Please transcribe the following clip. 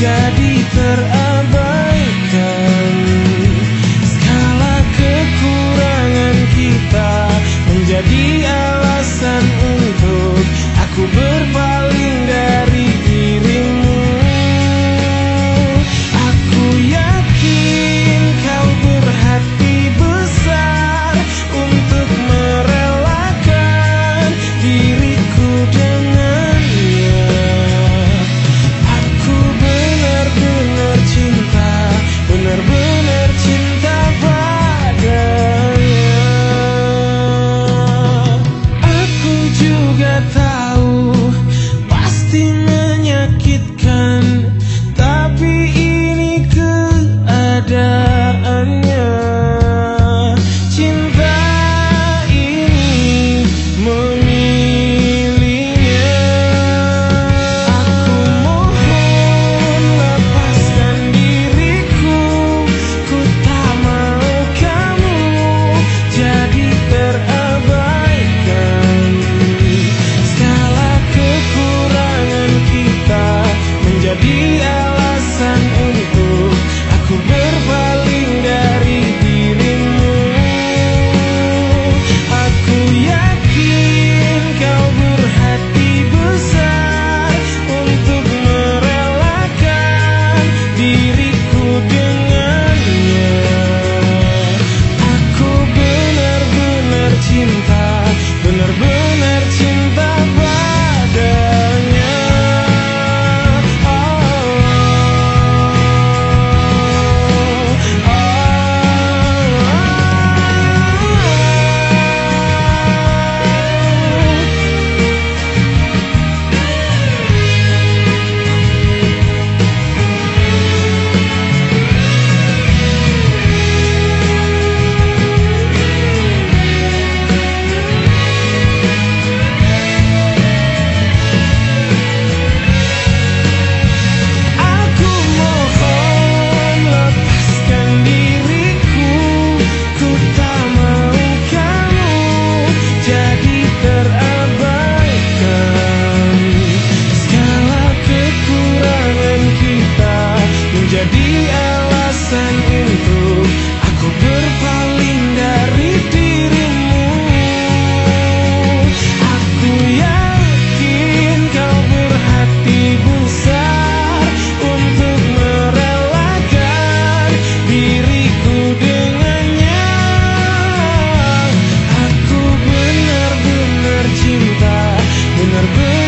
jadi terang Yeah. out. dengan benar